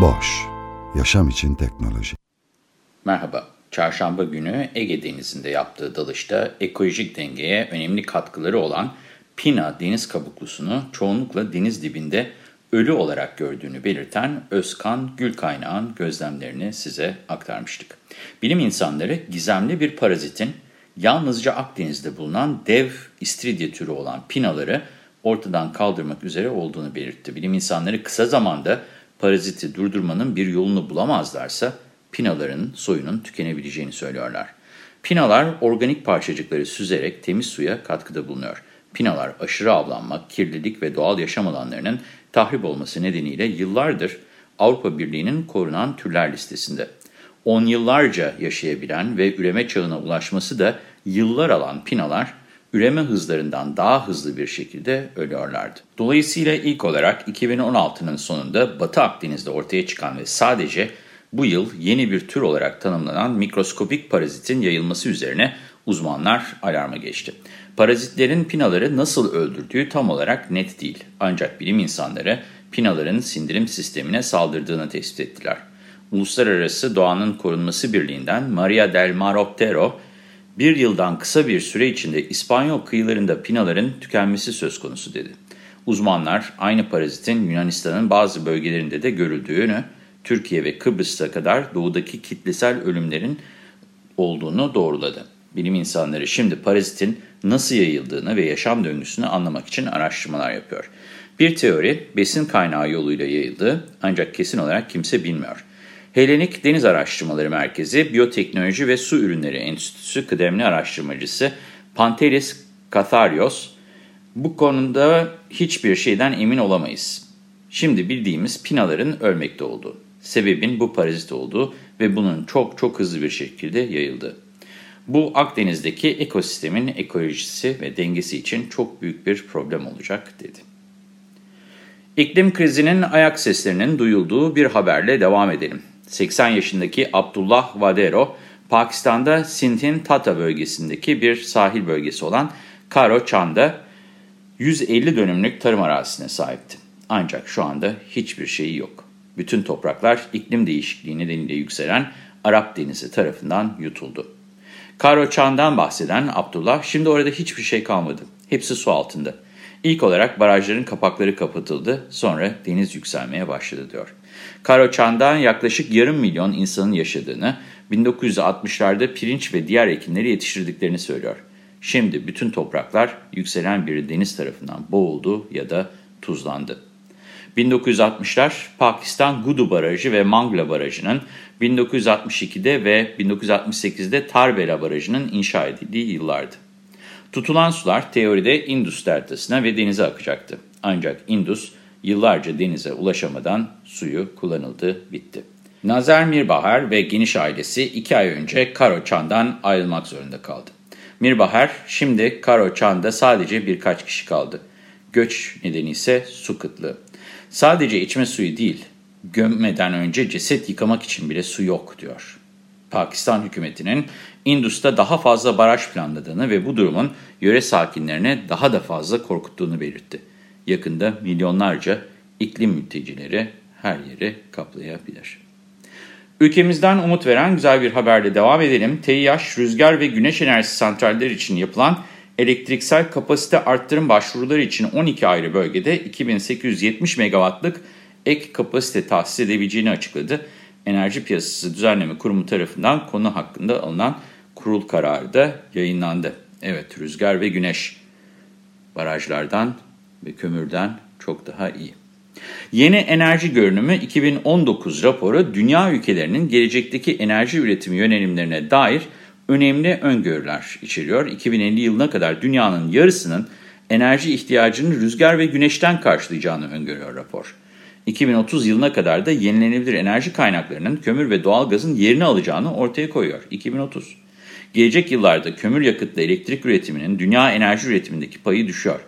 Boş, yaşam için teknoloji. Merhaba, çarşamba günü Ege Denizi'nde yaptığı dalışta ekolojik dengeye önemli katkıları olan Pina deniz kabuklusunu çoğunlukla deniz dibinde ölü olarak gördüğünü belirten Özkan Gülkaynağ'ın gözlemlerini size aktarmıştık. Bilim insanları gizemli bir parazitin yalnızca Akdeniz'de bulunan dev istiridye türü olan pinaları ortadan kaldırmak üzere olduğunu belirtti. Bilim insanları kısa zamanda paraziti durdurmanın bir yolunu bulamazlarsa pinaların soyunun tükenebileceğini söylüyorlar. Pinalar organik parçacıkları süzerek temiz suya katkıda bulunuyor. Pinalar aşırı avlanmak, kirlilik ve doğal yaşam alanlarının tahrip olması nedeniyle yıllardır Avrupa Birliği'nin korunan türler listesinde. 10 yıllarca yaşayabilen ve üreme çağına ulaşması da yıllar alan pinalar, üreme hızlarından daha hızlı bir şekilde ölüyorlardı. Dolayısıyla ilk olarak 2016'nın sonunda Batı Akdeniz'de ortaya çıkan ve sadece bu yıl yeni bir tür olarak tanımlanan mikroskopik parazitin yayılması üzerine uzmanlar alarma geçti. Parazitlerin pinaları nasıl öldürdüğü tam olarak net değil. Ancak bilim insanları pinaların sindirim sistemine saldırdığını tespit ettiler. Uluslararası Doğanın Korunması Birliği'nden Maria del Mar Optero, bir yıldan kısa bir süre içinde İspanyol kıyılarında pinaların tükenmesi söz konusu dedi. Uzmanlar aynı parazitin Yunanistan'ın bazı bölgelerinde de görüldüğünü, Türkiye ve Kıbrıs'a kadar doğudaki kitlesel ölümlerin olduğunu doğruladı. Bilim insanları şimdi parazitin nasıl yayıldığını ve yaşam döngüsünü anlamak için araştırmalar yapıyor. Bir teori besin kaynağı yoluyla yayıldı ancak kesin olarak kimse bilmiyor. Helenik Deniz Araştırmaları Merkezi, Biyoteknoloji ve Su Ürünleri Enstitüsü kıdemli araştırmacısı Pantelis Katharios, bu konuda hiçbir şeyden emin olamayız. Şimdi bildiğimiz pinaların ölmekte olduğu, sebebin bu parazit olduğu ve bunun çok çok hızlı bir şekilde yayıldığı. Bu Akdeniz'deki ekosistemin ekolojisi ve dengesi için çok büyük bir problem olacak dedi. İklim krizinin ayak seslerinin duyulduğu bir haberle devam edelim. 80 yaşındaki Abdullah Vadero, Pakistan'da Sindhin Tata bölgesindeki bir sahil bölgesi olan Karo Chan'da 150 dönümlük tarım arazisine sahipti. Ancak şu anda hiçbir şeyi yok. Bütün topraklar iklim değişikliği nedeniyle yükselen Arap Denizi tarafından yutuldu. Karo Çan'dan bahseden Abdullah, şimdi orada hiçbir şey kalmadı. Hepsi su altında. İlk olarak barajların kapakları kapatıldı, sonra deniz yükselmeye başladı diyor. Karo Çan'dan yaklaşık yarım milyon insanın yaşadığını, 1960'larda pirinç ve diğer ekinleri yetiştirdiklerini söylüyor. Şimdi bütün topraklar yükselen bir deniz tarafından boğuldu ya da tuzlandı. 1960'lar Pakistan Gudu Barajı ve Mangla Barajı'nın 1962'de ve 1968'de Tarbela Barajı'nın inşa edildiği yıllardı. Tutulan sular teoride Indus deltasına ve denize akacaktı. Ancak Indus yıllarca denize ulaşamadan suyu kullanıldı, bitti. Nazer Mirbahar ve geniş ailesi iki ay önce Karoçan'dan ayrılmak zorunda kaldı. Mirbahar şimdi Karoçan'da sadece birkaç kişi kaldı. Göç nedeni ise su kıtlığı. Sadece içme suyu değil, gömmeden önce ceset yıkamak için bile su yok diyor. Pakistan hükümetinin Indus'ta daha fazla baraj planladığını ve bu durumun yöre sakinlerine daha da fazla korkuttuğunu belirtti. Yakında milyonlarca iklim mültecileri her yeri kaplayabilir. Ülkemizden umut veren güzel bir haberle devam edelim. TİH, rüzgar ve güneş enerjisi santralleri için yapılan elektriksel kapasite arttırım başvuruları için 12 ayrı bölgede 2870 megawattlık ek kapasite tahsis edebileceğini açıkladı. Enerji Piyasası Düzenleme Kurumu tarafından konu hakkında alınan kurul kararı da yayınlandı. Evet rüzgar ve güneş barajlardan kömürden çok daha iyi. Yeni Enerji Görünümü 2019 raporu dünya ülkelerinin gelecekteki enerji üretimi yönelimlerine dair önemli öngörüler içeriyor. 2050 yılına kadar dünyanın yarısının enerji ihtiyacını rüzgar ve güneşten karşılayacağını öngörüyor rapor. 2030 yılına kadar da yenilenebilir enerji kaynaklarının kömür ve doğalgazın yerini alacağını ortaya koyuyor. 2030. Gelecek yıllarda kömür yakıtlı elektrik üretiminin dünya enerji üretimindeki payı düşüyor.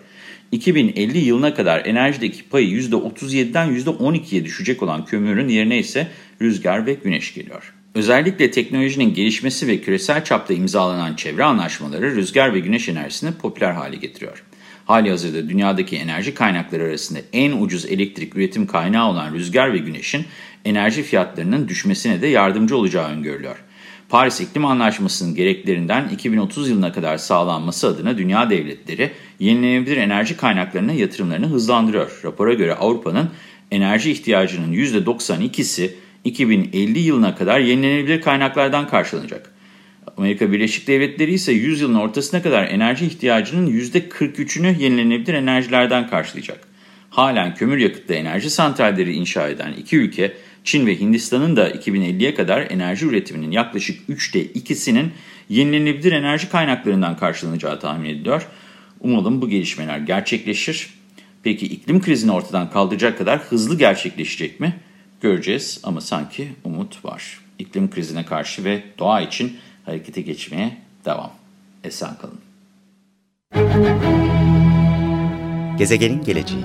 2050 yılına kadar enerjideki payı %37'den %12'ye düşecek olan kömürün yerine ise rüzgar ve güneş geliyor. Özellikle teknolojinin gelişmesi ve küresel çapta imzalanan çevre anlaşmaları rüzgar ve güneş enerjisini popüler hale getiriyor. Hali hazırda dünyadaki enerji kaynakları arasında en ucuz elektrik üretim kaynağı olan rüzgar ve güneşin enerji fiyatlarının düşmesine de yardımcı olacağı öngörülüyor. Paris İklim Anlaşması'nın gereklerinden 2030 yılına kadar sağlanması adına dünya devletleri yenilenebilir enerji kaynaklarına yatırımlarını hızlandırıyor. Rapora göre Avrupa'nın enerji ihtiyacının %92'si 2050 yılına kadar yenilenebilir kaynaklardan karşılanacak. Amerika Birleşik Devletleri ise 100 yılın ortasına kadar enerji ihtiyacının %43'ünü yenilenebilir enerjilerden karşılayacak. Halen kömür yakıtlı enerji santralleri inşa eden iki ülke, Çin ve Hindistan'ın da 2050'ye kadar enerji üretiminin yaklaşık 3'te 2'sinin yenilenebilir enerji kaynaklarından karşılanacağı tahmin ediliyor. Umalım bu gelişmeler gerçekleşir. Peki iklim krizini ortadan kaldıracak kadar hızlı gerçekleşecek mi? Göreceğiz ama sanki umut var. İklim krizine karşı ve doğa için harekete geçmeye devam. Esen kalın. Gezegenin geleceği